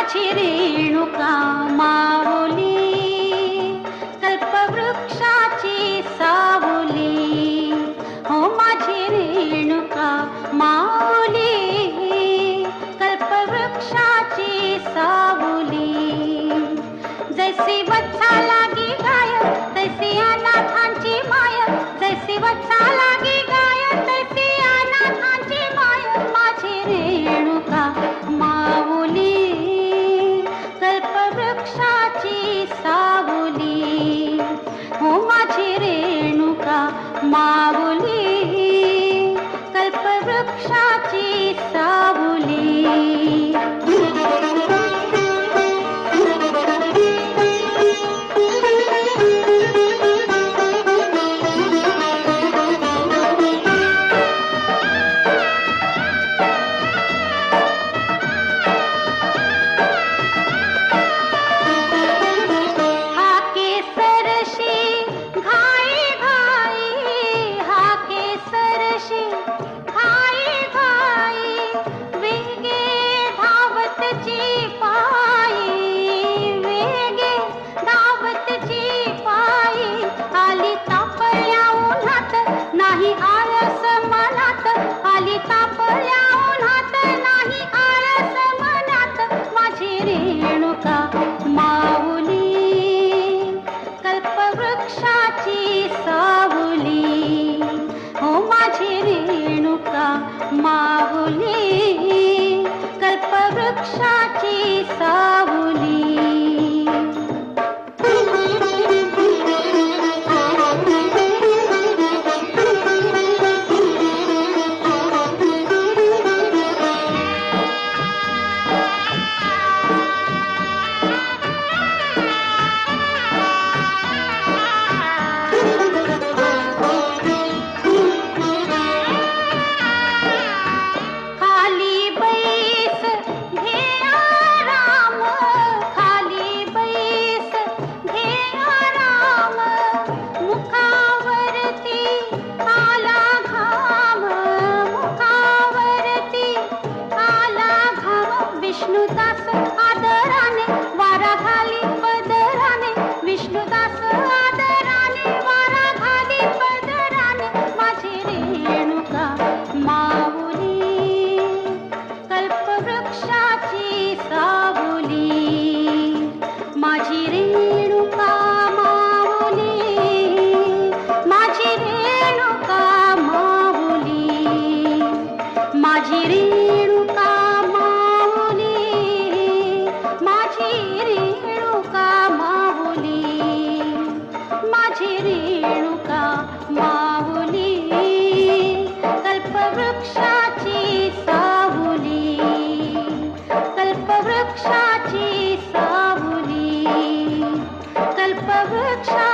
माझी रेणुका माऊली कल्पवृक्षाची सावली. हो माझी रेणुका माऊली कल्पवृक्षाची सावली. जैसी वत्सा लागी गाय तैसी अनाथांची माय जैसी वत्सा पक्षाची सावली. हो माझी रेणुका मा thank you रेणुका माऊली कल्पवृक्षाची सावली कल्पवृक्षाची सावली कल्पवृक्षा